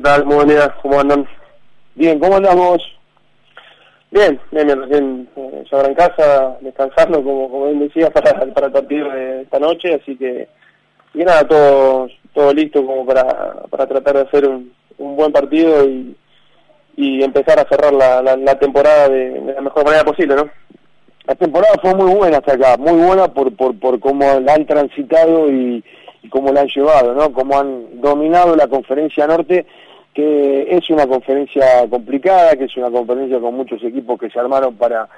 ¿qué tal? Muy buenas, ¿cómo andan? Bien, ¿cómo andamos? Bien, bien, bien, recién eh, ya ahora en casa, descansando, como, como bien decía, para, para el partido de esta noche, así que, y nada, todo, todo listo como para, para tratar de hacer un, un buen partido y, y empezar a cerrar la, la, la temporada de, de, la mejor manera posible, ¿no? La temporada fue muy buena hasta acá, muy buena por, por, por cómo la han transitado y, y cómo la han llevado, ¿no? Cómo han dominado la conferencia norte que es una conferencia complicada, que es una conferencia con muchos equipos que se armaron para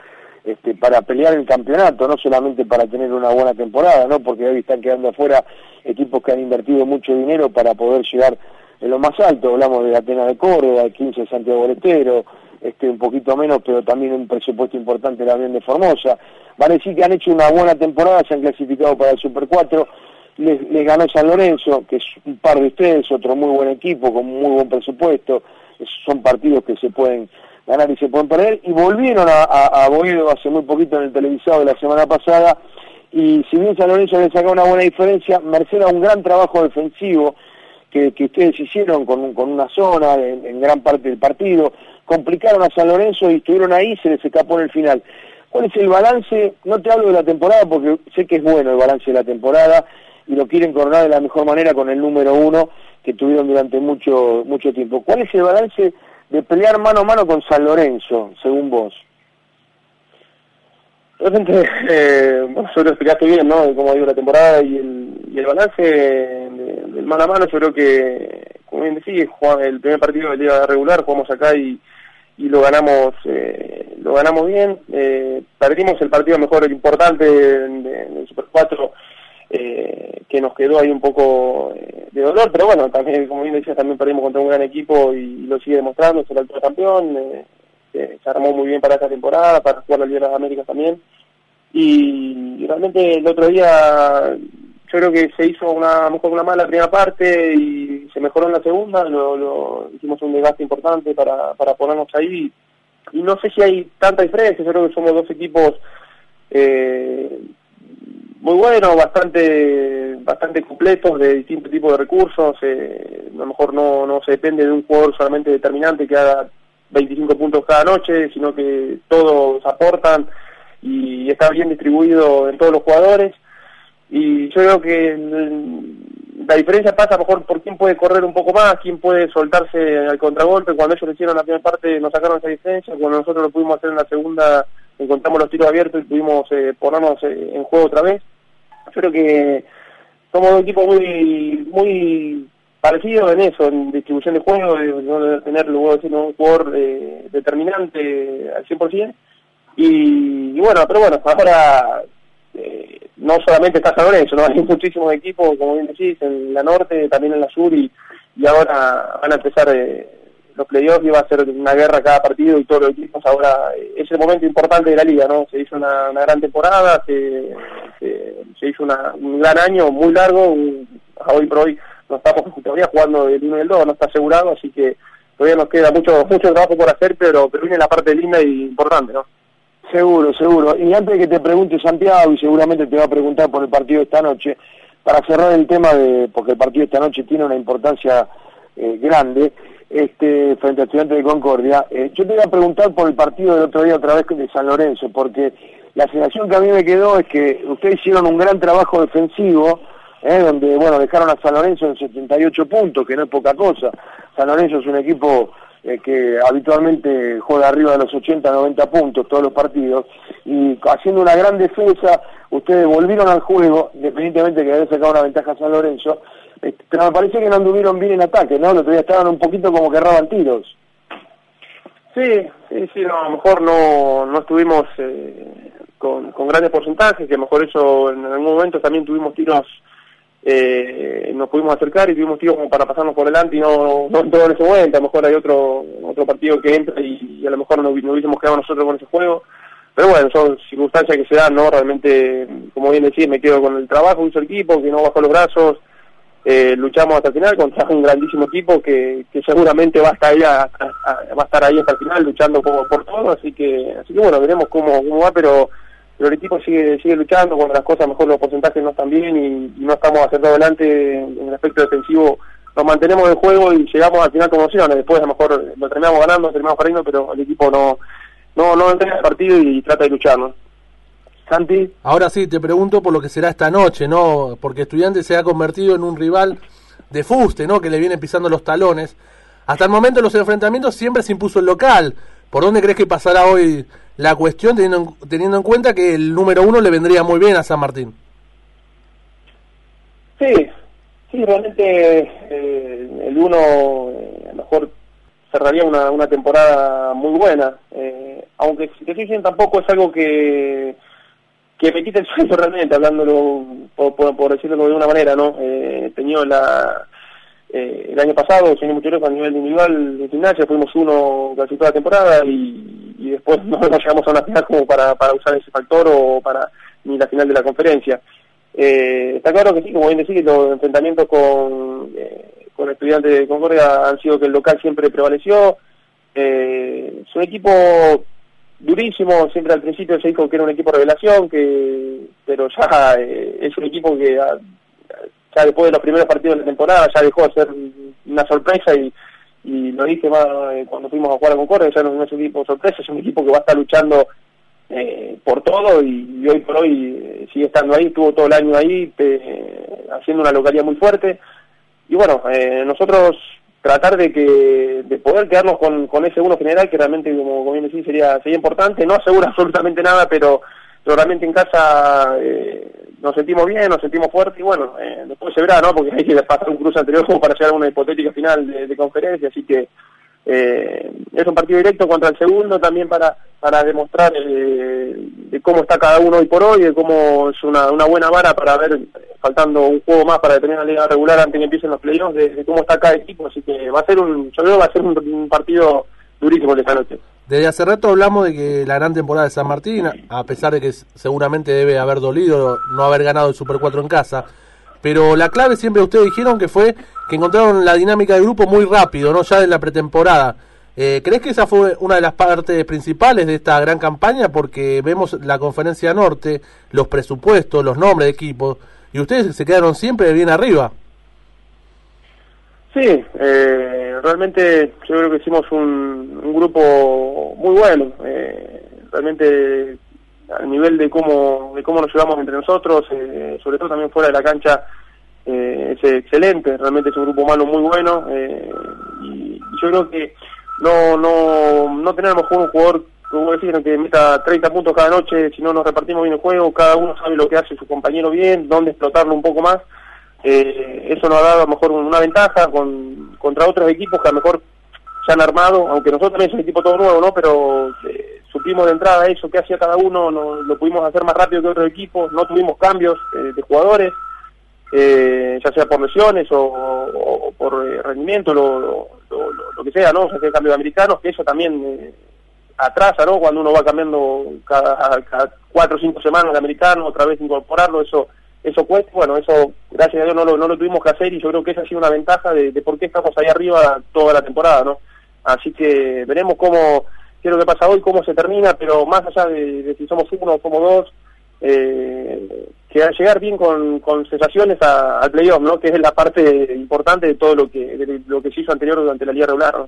este, para pelear el campeonato, no solamente para tener una buena temporada, ¿no? Porque hoy están quedando afuera equipos que han invertido mucho dinero para poder llegar en lo más alto, hablamos de Atenas de Córdoba, el 15 de Santiago Boletero, este, un poquito menos, pero también un presupuesto importante también de Formosa. Van a decir que han hecho una buena temporada, se han clasificado para el Super 4, les, ganó San Lorenzo, que es un par de ustedes, otro muy buen equipo, con muy buen presupuesto, son partidos que se pueden ganar y se pueden perder, y volvieron a, a, Boedo hace muy poquito en el televisado de la semana pasada, y si bien San Lorenzo le sacó una buena diferencia, merced a un gran trabajo defensivo que, que ustedes hicieron con, con una zona en, en, gran parte del partido, complicaron a San Lorenzo y estuvieron ahí, se les escapó en el final. ¿Cuál es el balance? No te hablo de la temporada porque sé que es bueno el balance de la temporada, y lo quieren coronar de la mejor manera con el número uno que tuvieron durante mucho mucho tiempo. ¿Cuál es el balance de pelear mano a mano con San Lorenzo, según vos? Realmente, eh, bueno, lo explicaste bien, ¿no? Cómo ha ido la temporada y el, y el balance del mano a mano, yo creo que, como bien decís, el primer partido del día regular, jugamos acá y, y lo ganamos eh, lo ganamos bien. Eh, perdimos el partido mejor, el importante del Super 4 eh, que nos quedó ahí un poco eh, de dolor, pero bueno, también, como bien decías, también perdimos contra un gran equipo y, lo sigue demostrando, es el alto campeón, eh, se armó muy bien para esta temporada, para jugar la Liga de las Américas también, y, realmente el otro día yo creo que se hizo una mejor una mala primera parte y se mejoró en la segunda, lo, lo hicimos un desgaste importante para, para ponernos ahí, y no sé si hay tanta diferencia, yo creo que somos dos equipos eh, muy bueno, bastante bastante completos de distintos tipos de recursos. Eh, a lo mejor no, no se depende de un jugador solamente determinante que haga 25 puntos cada noche, sino que todos aportan y está bien distribuido en todos los jugadores. Y yo creo que la diferencia pasa a lo mejor por quién puede correr un poco más, quién puede soltarse al contragolpe. Cuando ellos lo hicieron la primera parte nos sacaron esa diferencia, cuando nosotros lo pudimos hacer en la segunda encontramos los tiros abiertos y pudimos eh, ponernos eh, en juego otra vez creo que somos un equipo muy muy parecido en eso, en distribución de juego, de, tener luego un jugador eh, determinante al 100%. Y, y bueno, pero bueno, ahora eh, no solamente está San Lorenzo, ¿no? hay muchísimos equipos, como bien decís, en la norte, también en la sur, y, y ahora van a empezar eh, los playoffs y va a ser una guerra cada partido y todos los equipos ahora es el momento importante de la liga, ¿no? Se hizo una, una gran temporada, se, se, se hizo una, un gran año muy largo, un, hoy por hoy no estamos todavía jugando el 1 y el 2, no está asegurado, así que todavía nos queda mucho mucho trabajo por hacer, pero, pero viene la parte linda y importante, ¿no? Seguro, seguro. Y antes de que te pregunte Santiago, y seguramente te va a preguntar por el partido de esta noche, para cerrar el tema de, porque el partido de esta noche tiene una importancia eh, grande, este, frente a Estudiantes de Concordia. Eh, yo te voy a preguntar por el partido del otro día otra vez de San Lorenzo, porque la sensación que a mí me quedó es que ustedes hicieron un gran trabajo defensivo, eh, donde, bueno, dejaron a San Lorenzo en 78 puntos, que no es poca cosa. San Lorenzo es un equipo eh, que habitualmente juega arriba de los 80, 90 puntos todos los partidos, y haciendo una gran defensa, ustedes volvieron al juego, independientemente de que había sacado una ventaja a San Lorenzo, este, pero me parece que no anduvieron bien en ataque, ¿no? Los días estaban un poquito como que erraban tiros. Sí, sí, sí, no, a lo mejor no, no estuvimos eh, con, grandes porcentajes, que a lo mejor eso en algún momento también tuvimos tiros, eh, nos pudimos acercar y tuvimos tiros como para pasarnos por delante y no, no en todo en ese momento, a lo mejor hay otro otro partido que entra y, a lo mejor no, hubiésemos quedado nosotros con ese juego. Pero bueno, son circunstancias que se dan, ¿no? Realmente, como bien decís, me quedo con el trabajo, hizo el equipo, que no bajó los brazos, eh, luchamos hasta el final contra un grandísimo equipo que, que seguramente va a estar ahí hasta el final luchando por, por todo así que así que bueno veremos cómo, cómo va pero, pero el equipo sigue sigue luchando cuando las cosas mejor los porcentajes no están bien y, no estamos haciendo adelante en el aspecto defensivo nos mantenemos en juego y llegamos al final como opciones. Después a lo mejor lo terminamos ganando, terminamos perdiendo, pero el equipo no no no entrega el partido y trata de luchar, ¿no? Santi. Ahora sí, te pregunto por lo que será esta noche, ¿no? Porque Estudiantes se ha convertido en un rival de fuste, ¿no? Que le viene pisando los talones. Hasta el momento de los enfrentamientos siempre se impuso el local. ¿Por dónde crees que pasará hoy la cuestión teniendo, teniendo en cuenta que el número uno le vendría muy bien a San Martín? Sí, sí, realmente eh, el uno eh, a lo mejor cerraría una, una temporada muy buena. Eh, aunque si te diciendo tampoco es algo que que me quita el sueño realmente, hablándolo, por, por, decirlo de una manera, ¿no? Eh, tenido eh, el año pasado, sin mucho a nivel individual de gimnasia, fuimos uno casi toda la temporada y, y después no, llegamos a una final como para, para usar ese factor o para ni la final de la conferencia. Eh, está claro que sí, como bien decís, los enfrentamientos con, eh, con estudiantes de Concordia han sido que el local siempre prevaleció. Eh, es un equipo durísimo, siempre al principio se dijo que era un equipo revelación, que pero ya eh, es un equipo que ya, después de los primeros partidos de la temporada ya dejó de ser una sorpresa y, y lo dije más eh, cuando fuimos a jugar a Concordia, ya no, es un equipo sorpresa, es un equipo que va a estar luchando eh, por todo y, hoy por hoy sigue estando ahí, estuvo todo el año ahí haciendo una localidad muy fuerte. Y bueno, nosotros tratar de que de poder quedarnos con, con ese uno general que realmente como, bien decís sería sería importante. No asegura absolutamente nada pero, realmente en casa eh, nos sentimos bien nos sentimos fuertes y bueno eh, después se verá no porque hay que pasar un cruce anterior como para llegar a una hipotética final de conferencia así que eh, es un partido directo contra el segundo también para para demostrar eh, de cómo está cada uno hoy por hoy, de cómo es una, una buena vara para ver, faltando un juego más para determinar la liga regular antes que empiecen los playoffs, de, cómo está cada equipo, así que va a ser un, yo creo va a ser un, partido durísimo de esta noche. Desde hace rato hablamos de que la gran temporada de San Martín, a pesar de que seguramente debe haber dolido no haber ganado el Super 4 en casa, pero la clave siempre ustedes dijeron que fue que encontraron la dinámica del grupo muy rápido, no ya en la pretemporada. Eh, ¿Crees que esa fue una de las partes principales de esta gran campaña? Porque vemos la conferencia norte, los presupuestos, los nombres de equipos, y ustedes se quedaron siempre bien arriba. Sí, eh, realmente yo creo que hicimos un, grupo muy bueno. Eh, realmente a nivel de cómo de cómo nos llevamos entre nosotros, eh, sobre todo también fuera de la cancha, eh, es excelente, realmente es un grupo humano muy bueno eh, y, yo creo que no no no tenemos un jugador como decir que meta 30 puntos cada noche, si no nos repartimos bien el juego, cada uno sabe lo que hace su compañero bien, dónde explotarlo un poco más. eso nos ha dado a lo mejor una ventaja con, contra otros equipos que a lo mejor se han armado, aunque nosotros también es un equipo todo nuevo, ¿no? Pero de entrada eso que hacía cada uno, lo pudimos hacer más rápido que otros equipos, no tuvimos cambios eh, de jugadores, eh, ya sea por lesiones o, por eh, rendimiento, lo, lo, que sea, ¿no? O sea, sea cambio de americanos, que eso también atrasa, ¿no? Cuando uno va cambiando cada, cuatro o cinco semanas de americano, otra vez incorporarlo, eso eso cuesta, bueno, eso gracias a Dios no lo, no lo tuvimos que hacer y yo creo que esa ha sido una ventaja de, de por qué estamos ahí arriba toda la temporada, ¿no? Así que veremos cómo qué es lo que pasa hoy, cómo se termina, pero más allá de, si somos uno o somos dos, eh, que al llegar bien con, con sensaciones al playoff, ¿no? que es la parte importante de todo lo que de lo que se hizo anterior durante la liga regular.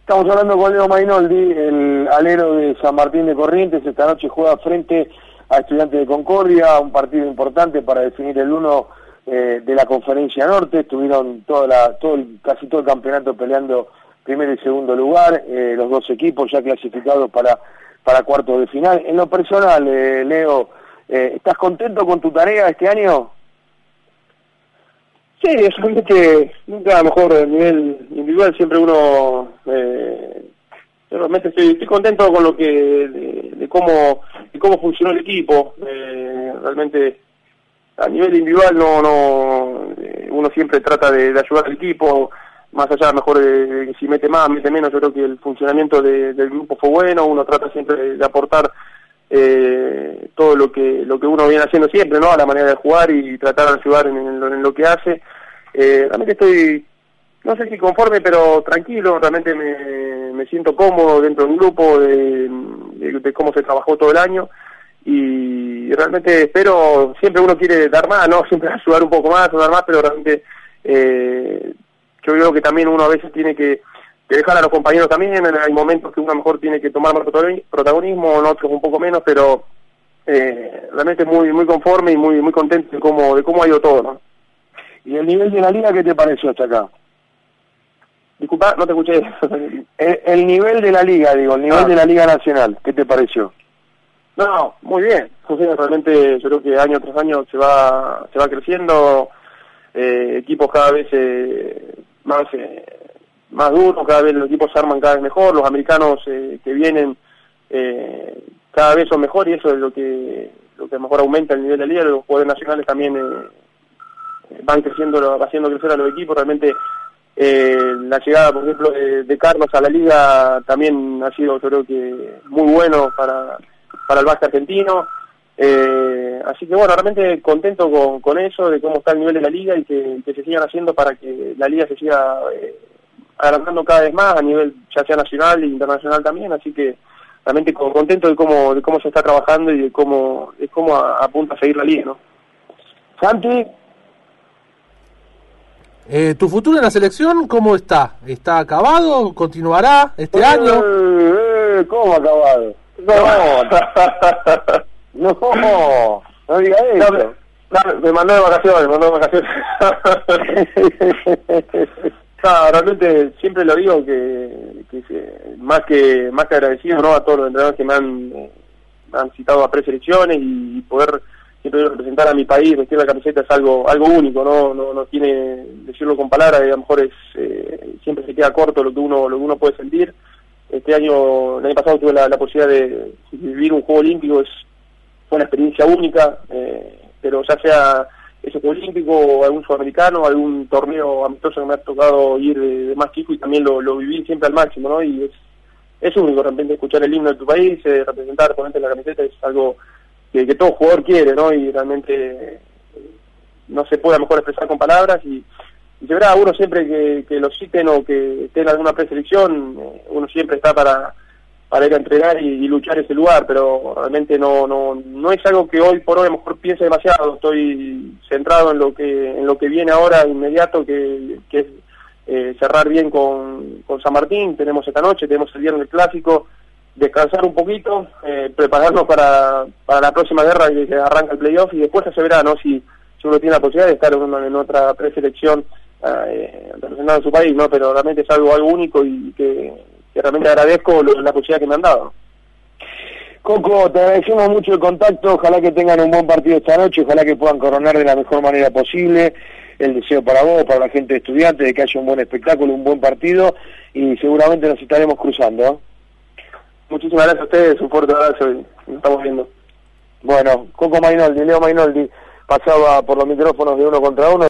Estamos hablando con Leo Mainoldi, el alero de San Martín de Corrientes, esta noche juega frente a Estudiantes de Concordia, un partido importante para definir el uno eh, de la Conferencia Norte, estuvieron toda la, todo casi todo el campeonato peleando primer y segundo lugar, eh, los dos equipos ya clasificados para, para cuartos de final. En lo personal, eh, Leo, eh, ¿estás contento con tu tarea este año? Sí, realmente nunca a lo mejor a nivel individual siempre uno eh, realmente estoy, estoy contento con lo que de, cómo de cómo funcionó el equipo eh, realmente a nivel individual no no uno siempre trata de ayudar al equipo más allá mejor de, si mete más, mete menos, yo creo que el funcionamiento del grupo fue bueno, uno trata siempre de, aportar eh, todo lo que lo que uno viene haciendo siempre, ¿no? A la manera de jugar y tratar de ayudar en, lo que hace. Eh, realmente estoy, no sé si conforme, pero tranquilo, realmente me, me siento cómodo dentro de un grupo, de, de, cómo se trabajó todo el año y realmente espero, siempre uno quiere dar más, ¿no? Siempre ayudar un poco más, dar más, pero realmente Eh, yo creo que también uno a veces tiene que, dejar a los compañeros también, hay momentos que uno mejor tiene que tomar más protagonismo, en otros un poco menos, pero eh, realmente muy muy conforme y muy muy contento de cómo, de cómo ha ido todo. ¿no? ¿Y el nivel de la liga qué te pareció hasta acá? Disculpa, no te escuché. el, nivel de la liga, digo, el nivel ah. de la liga nacional, ¿qué te pareció? No, muy bien. realmente yo creo que año tras año se va se va creciendo, eh, equipos cada vez eh, más eh, más duros, cada vez los equipos se arman cada vez mejor, los americanos eh, que vienen eh, cada vez son mejores y eso es lo que lo que mejor aumenta el nivel de liga, los jugadores nacionales también van creciendo, haciendo crecer a los equipos, realmente la llegada, por ejemplo, de, Carlos a la liga también ha sido, yo creo que, muy bueno para, para el básquet argentino. Eh, así que bueno, realmente contento con, con eso, de cómo está el nivel de la liga y que, se sigan haciendo para que la liga se siga eh, agrandando cada vez más a nivel ya sea nacional e internacional también, así que realmente contento de cómo, de cómo se está trabajando y de cómo, de cómo apunta a seguir la liga, ¿no? Santi. Eh, ¿Tu futuro en la selección cómo está? ¿Está acabado? ¿Continuará este año? Eh, ¿Cómo acabado? No, no, no diga eso. me mandó de vacaciones, me mandó de vacaciones. no, realmente siempre lo digo que, que, más que más que agradecido ¿no? a todos los entrenadores que me han, me han citado a preselecciones y, poder siempre representar a mi país, vestir la camiseta es algo algo único, no no, no tiene decirlo con palabras, a lo mejor es eh, siempre se queda corto lo que uno lo que uno puede sentir este año, el año pasado tuve la, posibilidad de vivir un Juego Olímpico, es, fue una experiencia única, eh, pero ya sea ese Olímpico o algún sudamericano, algún torneo amistoso que me ha tocado ir de, más chico y también lo, lo, viví siempre al máximo, ¿no? Y es, es único, de repente escuchar el himno de tu país, eh, representar, ponerte la camiseta es algo que, todo jugador quiere, ¿no? Y realmente eh, no se puede a lo mejor expresar con palabras y y verá, uno siempre que, que lo citen o que esté en alguna preselección, eh, uno siempre está para, para ir a entrenar y, luchar ese lugar, pero realmente no, no, no es algo que hoy por hoy a lo mejor piense demasiado, estoy centrado en lo que, en lo que viene ahora inmediato, que, que es eh, cerrar bien con, con San Martín, tenemos esta noche, tenemos el viernes clásico, descansar un poquito, eh, prepararnos para, para la próxima guerra que, arranca el playoff y después se verá, ¿no? Si, si uno tiene la posibilidad de estar en, en otra preselección eh, representando a su país, ¿no? Pero realmente es algo, algo único y que, realmente agradezco la posibilidad que me han dado. Coco, te agradecemos mucho el contacto, ojalá que tengan un buen partido esta noche, ojalá que puedan coronar de la mejor manera posible, el deseo para vos, para la gente de estudiantes, de que haya un buen espectáculo, un buen partido y seguramente nos estaremos cruzando. Muchísimas gracias a ustedes, un fuerte abrazo y nos estamos viendo. Bueno, Coco Mainoldi, Leo Mainoldi, pasaba por los micrófonos de uno contra uno.